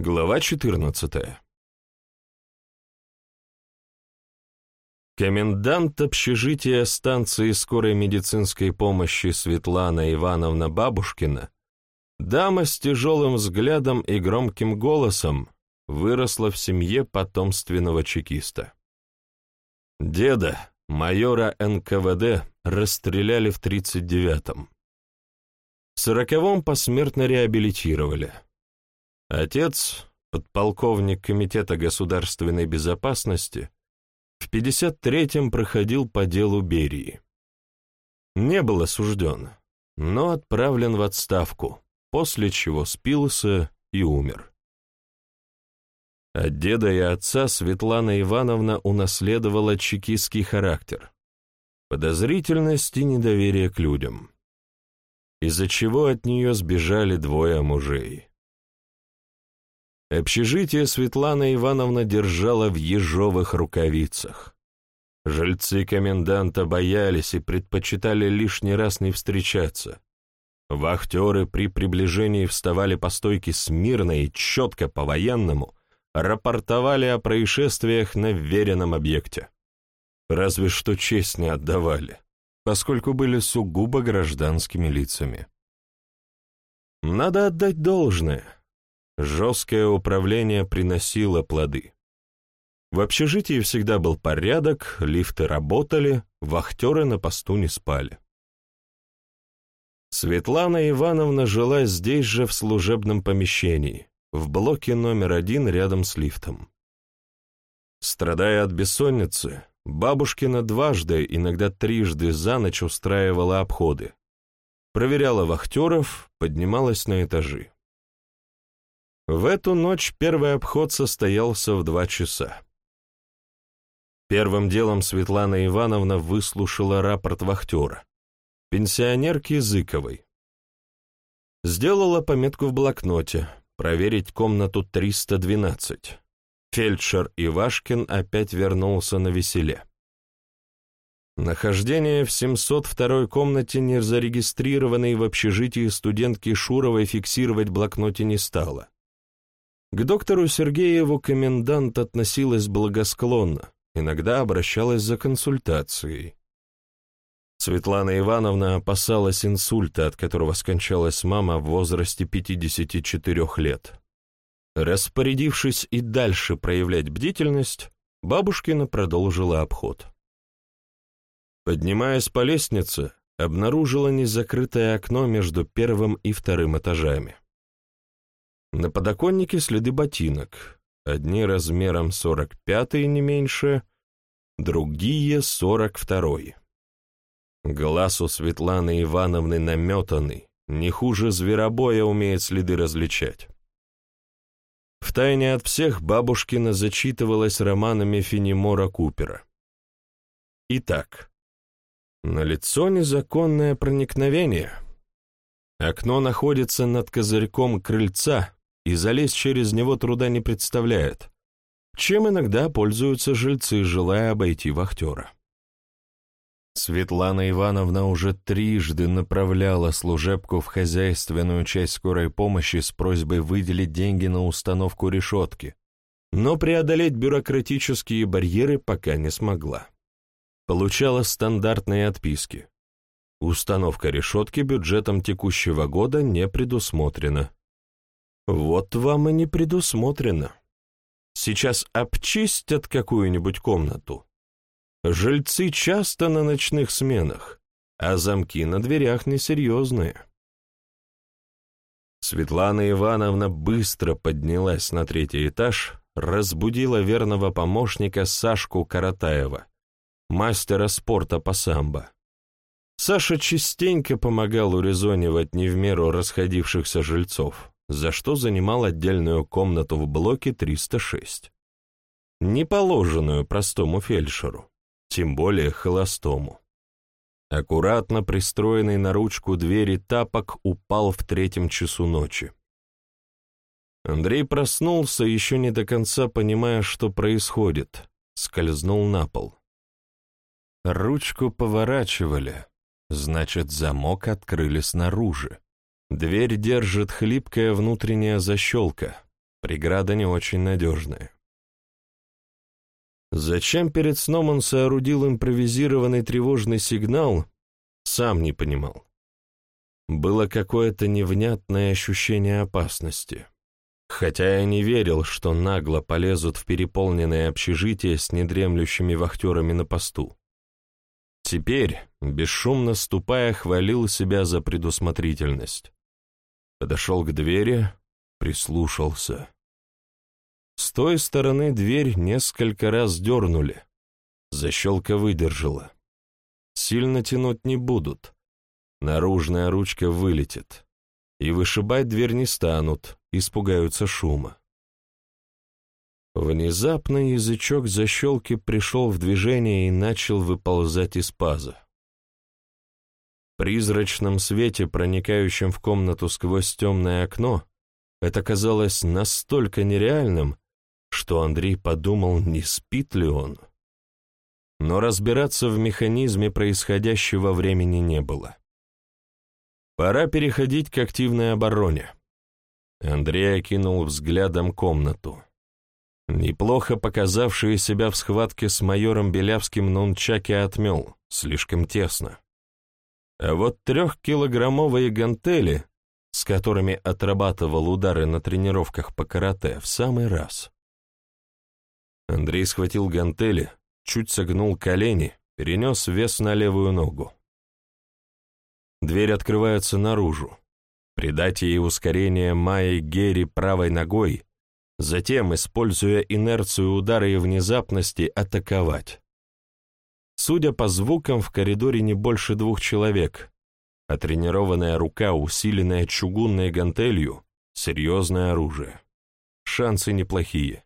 Глава 14 Комендант общежития станции скорой медицинской помощи Светлана Ивановна Бабушкина, дама с тяжелым взглядом и громким голосом, выросла в семье потомственного чекиста. Деда, майора НКВД, расстреляли в 39-м. В 40-м посмертно реабилитировали. Отец, подполковник Комитета государственной безопасности, в 53-м проходил по делу Берии. Не был осужден, но отправлен в отставку, после чего спился и умер. От деда и отца Светлана Ивановна унаследовала чекистский характер, подозрительность и недоверие к людям, из-за чего от нее сбежали двое мужей. Общежитие Светлана Ивановна держала в ежовых рукавицах. Жильцы коменданта боялись и предпочитали лишний раз не встречаться. Вахтеры при приближении вставали по стойке смирно и четко по-военному, рапортовали о происшествиях на веренном объекте. Разве что честь не отдавали, поскольку были сугубо гражданскими лицами. Надо отдать должное — Жесткое управление приносило плоды. В общежитии всегда был порядок, лифты работали, вахтеры на посту не спали. Светлана Ивановна жила здесь же в служебном помещении, в блоке номер один рядом с лифтом. Страдая от бессонницы, бабушкина дважды, иногда трижды за ночь устраивала обходы. Проверяла вахтеров, поднималась на этажи. В эту ночь первый обход состоялся в два часа. Первым делом Светлана Ивановна выслушала рапорт вахтера, пенсионерки Зыковой. Сделала пометку в блокноте «Проверить комнату 312». Фельдшер Ивашкин опять вернулся на веселе. Нахождение в 702 комнате незарегистрированной в общежитии студентки Шуровой фиксировать в блокноте не стало. К доктору Сергееву комендант относилась благосклонно, иногда обращалась за консультацией. Светлана Ивановна опасалась инсульта, от которого скончалась мама в возрасте 54 лет. Распорядившись и дальше проявлять бдительность, бабушкина продолжила обход. Поднимаясь по лестнице, обнаружила незакрытое окно между первым и вторым этажами. На подоконнике следы ботинок, одни размером 45 не меньше, другие 42 -й. Глаз у Светланы Ивановны наметанный, не хуже зверобоя умеет следы различать. Втайне от всех бабушкина зачитывалась романами Фенемора Купера. Итак, налицо незаконное проникновение. Окно находится над козырьком крыльца, и залезть через него труда не представляет, чем иногда пользуются жильцы, желая обойти вахтера. Светлана Ивановна уже трижды направляла служебку в хозяйственную часть скорой помощи с просьбой выделить деньги на установку решетки, но преодолеть бюрократические барьеры пока не смогла. Получала стандартные отписки. Установка решетки бюджетом текущего года не предусмотрена. Вот вам и не предусмотрено. Сейчас обчистят какую-нибудь комнату. Жильцы часто на ночных сменах, а замки на дверях несерьезные. Светлана Ивановна быстро поднялась на третий этаж, разбудила верного помощника Сашку Каратаева, мастера спорта по самбо. Саша частенько помогал урезонивать не в меру расходившихся жильцов за что занимал отдельную комнату в блоке 306. Не положенную простому фельдшеру, тем более холостому. Аккуратно пристроенный на ручку двери тапок упал в третьем часу ночи. Андрей проснулся, еще не до конца понимая, что происходит, скользнул на пол. Ручку поворачивали, значит, замок открыли снаружи. Дверь держит хлипкая внутренняя защелка. преграда не очень надежная. Зачем перед сном он соорудил импровизированный тревожный сигнал, сам не понимал. Было какое-то невнятное ощущение опасности. Хотя я не верил, что нагло полезут в переполненное общежитие с недремлющими вахтерами на посту. Теперь, бесшумно ступая, хвалил себя за предусмотрительность. Подошел к двери, прислушался. С той стороны дверь несколько раз дернули. Защелка выдержала. Сильно тянуть не будут. Наружная ручка вылетит. И вышибать дверь не станут, испугаются шума. Внезапно язычок защелки пришел в движение и начал выползать из паза. Призрачном свете, проникающем в комнату сквозь темное окно, это казалось настолько нереальным, что Андрей подумал, не спит ли он. Но разбираться в механизме происходящего времени не было. Пора переходить к активной обороне. Андрей окинул взглядом комнату. Неплохо показавшие себя в схватке с майором Белявским нунчаки отмел, слишком тесно. А вот трехкилограммовые гантели, с которыми отрабатывал удары на тренировках по карате, в самый раз. Андрей схватил гантели, чуть согнул колени, перенес вес на левую ногу. Дверь открывается наружу. Придать ей ускорение Майи Герри правой ногой, затем, используя инерцию удара и внезапности, атаковать. Судя по звукам, в коридоре не больше двух человек, а тренированная рука, усиленная чугунной гантелью, серьезное оружие. Шансы неплохие.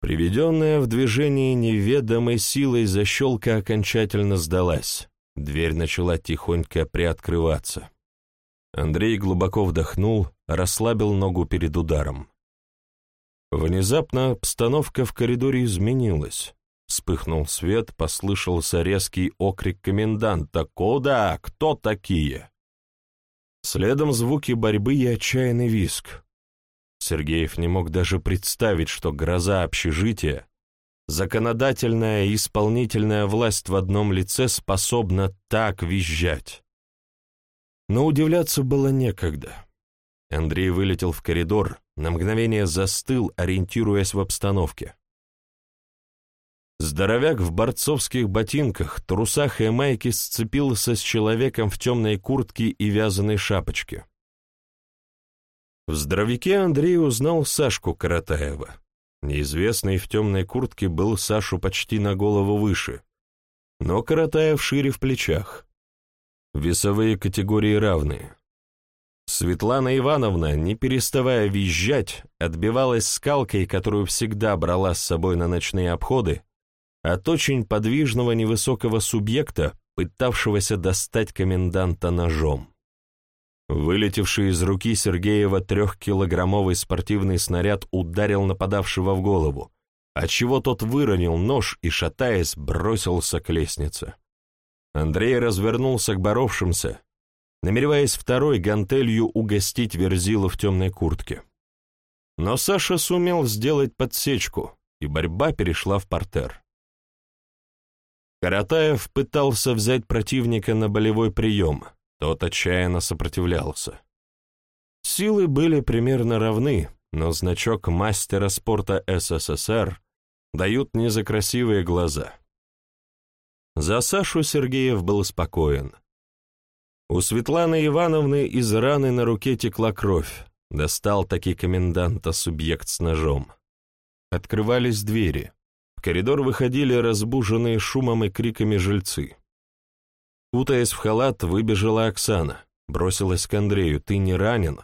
Приведенная в движение неведомой силой защелка окончательно сдалась. Дверь начала тихонько приоткрываться. Андрей глубоко вдохнул, расслабил ногу перед ударом. Внезапно обстановка в коридоре изменилась. Вспыхнул свет, послышался резкий окрик коменданта «Куда? Кто такие?» Следом звуки борьбы и отчаянный виск. Сергеев не мог даже представить, что гроза общежития, законодательная и исполнительная власть в одном лице способна так визжать. Но удивляться было некогда. Андрей вылетел в коридор, на мгновение застыл, ориентируясь в обстановке. Здоровяк в борцовских ботинках, трусах и майке сцепился с человеком в темной куртке и вязаной шапочке. В здоровяке Андрей узнал Сашку Каратаева. Неизвестный в темной куртке был Сашу почти на голову выше, но Каратаев шире в плечах. Весовые категории равные. Светлана Ивановна, не переставая визжать, отбивалась скалкой, которую всегда брала с собой на ночные обходы, от очень подвижного невысокого субъекта, пытавшегося достать коменданта ножом. Вылетевший из руки Сергеева трехкилограммовый спортивный снаряд ударил нападавшего в голову, отчего тот выронил нож и, шатаясь, бросился к лестнице. Андрей развернулся к боровшимся, намереваясь второй гантелью угостить Верзилу в темной куртке. Но Саша сумел сделать подсечку, и борьба перешла в портер. Каратаев пытался взять противника на болевой прием, тот отчаянно сопротивлялся. Силы были примерно равны, но значок мастера спорта СССР дают не за красивые глаза. За Сашу Сергеев был спокоен. У Светланы Ивановны из раны на руке текла кровь, достал таки коменданта субъект с ножом. Открывались двери. Коридор выходили разбуженные шумом и криками жильцы. Кутаясь в халат, выбежала Оксана, бросилась к Андрею. «Ты не ранен?»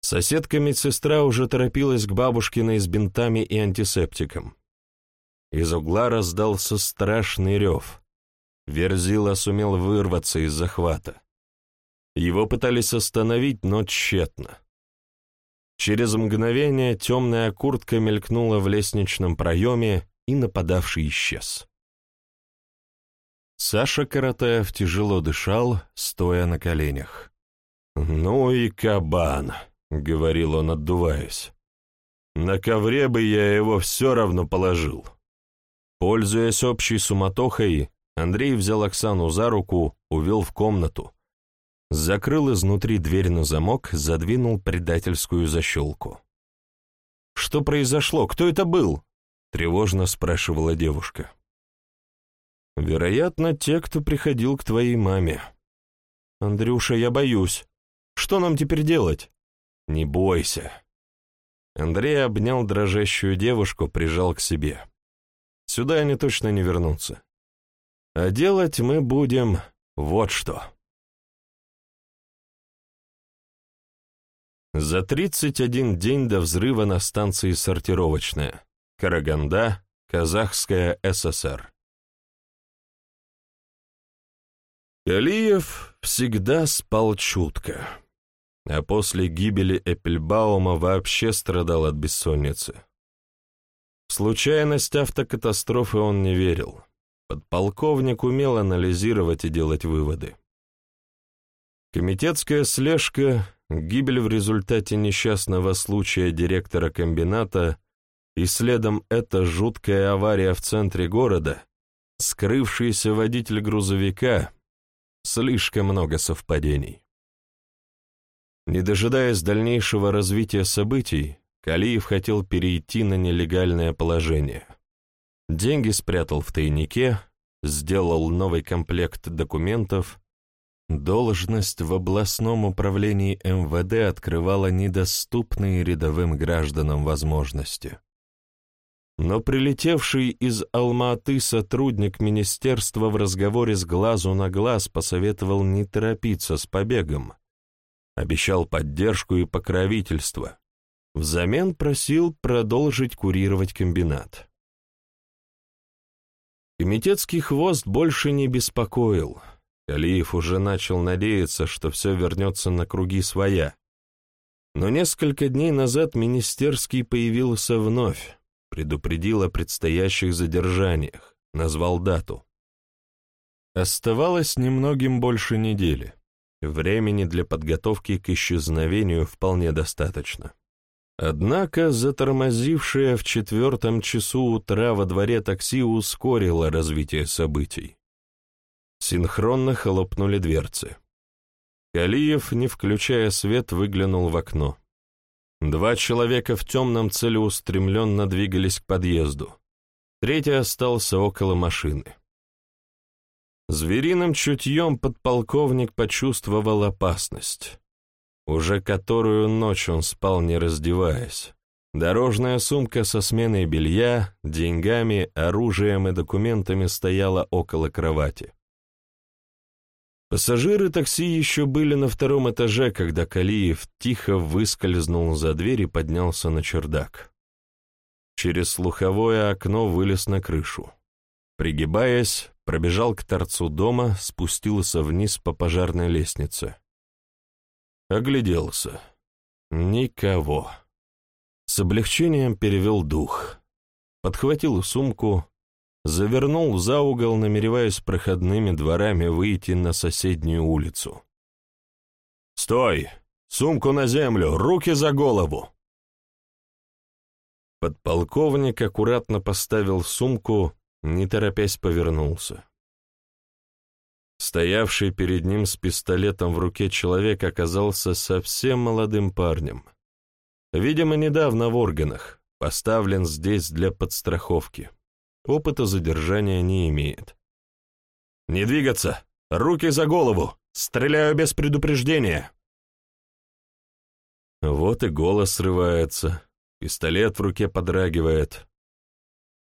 Соседка-медсестра уже торопилась к бабушкиной с бинтами и антисептиком. Из угла раздался страшный рев. Верзила сумел вырваться из захвата. Его пытались остановить, но тщетно. Через мгновение темная куртка мелькнула в лестничном проеме, и нападавший исчез. Саша Каратаев тяжело дышал, стоя на коленях. «Ну и кабан!» — говорил он, отдуваясь. «На ковре бы я его все равно положил». Пользуясь общей суматохой, Андрей взял Оксану за руку, увел в комнату, закрыл изнутри дверь на замок, задвинул предательскую защелку. «Что произошло? Кто это был?» — тревожно спрашивала девушка. «Вероятно, те, кто приходил к твоей маме». «Андрюша, я боюсь. Что нам теперь делать?» «Не бойся». Андрей обнял дрожащую девушку, прижал к себе. «Сюда они точно не вернутся. А делать мы будем вот что». За 31 день до взрыва на станции «Сортировочная», Караганда, Казахская ССР. Калиев всегда спал чутко, а после гибели Эппельбаума вообще страдал от бессонницы. В случайность автокатастрофы он не верил. Подполковник умел анализировать и делать выводы. Комитетская слежка, гибель в результате несчастного случая директора комбината и следом эта жуткая авария в центре города, скрывшийся водитель грузовика, слишком много совпадений. Не дожидаясь дальнейшего развития событий, Калиев хотел перейти на нелегальное положение. Деньги спрятал в тайнике, сделал новый комплект документов, Должность в областном управлении МВД открывала недоступные рядовым гражданам возможности. Но прилетевший из Алма-Аты сотрудник министерства в разговоре с глазу на глаз посоветовал не торопиться с побегом. Обещал поддержку и покровительство. Взамен просил продолжить курировать комбинат. Комитетский хвост больше не беспокоил — Калиев уже начал надеяться, что все вернется на круги своя. Но несколько дней назад Министерский появился вновь, предупредил о предстоящих задержаниях, назвал дату. Оставалось немногим больше недели. Времени для подготовки к исчезновению вполне достаточно. Однако затормозившее в четвертом часу утра во дворе такси ускорило развитие событий. Синхронно хлопнули дверцы. Калиев, не включая свет, выглянул в окно. Два человека в темном целеустремленно двигались к подъезду. Третий остался около машины. Звериным чутьем подполковник почувствовал опасность. Уже которую ночь он спал, не раздеваясь. Дорожная сумка со сменой белья, деньгами, оружием и документами стояла около кровати. Пассажиры такси еще были на втором этаже, когда Калиев тихо выскользнул за дверь и поднялся на чердак. Через слуховое окно вылез на крышу. Пригибаясь, пробежал к торцу дома, спустился вниз по пожарной лестнице. Огляделся. Никого. С облегчением перевел дух. Подхватил сумку, завернул за угол, намереваясь проходными дворами выйти на соседнюю улицу. «Стой! Сумку на землю! Руки за голову!» Подполковник аккуратно поставил сумку, не торопясь повернулся. Стоявший перед ним с пистолетом в руке человек оказался совсем молодым парнем. Видимо, недавно в органах, поставлен здесь для подстраховки опыта задержания не имеет. «Не двигаться! Руки за голову! Стреляю без предупреждения!» Вот и голос срывается, пистолет в руке подрагивает.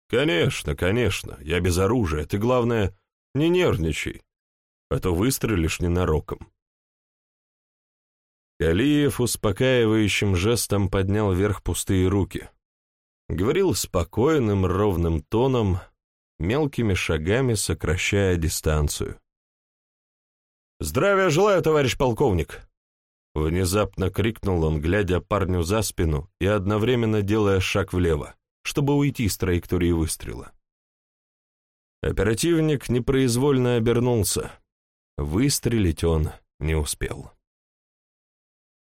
«Конечно, конечно, я без оружия, ты, главное, не нервничай, а то выстрелишь ненароком». Калиев успокаивающим жестом поднял вверх пустые руки. Говорил спокойным, ровным тоном, мелкими шагами сокращая дистанцию. «Здравия желаю, товарищ полковник!» Внезапно крикнул он, глядя парню за спину и одновременно делая шаг влево, чтобы уйти с траектории выстрела. Оперативник непроизвольно обернулся. Выстрелить он не успел.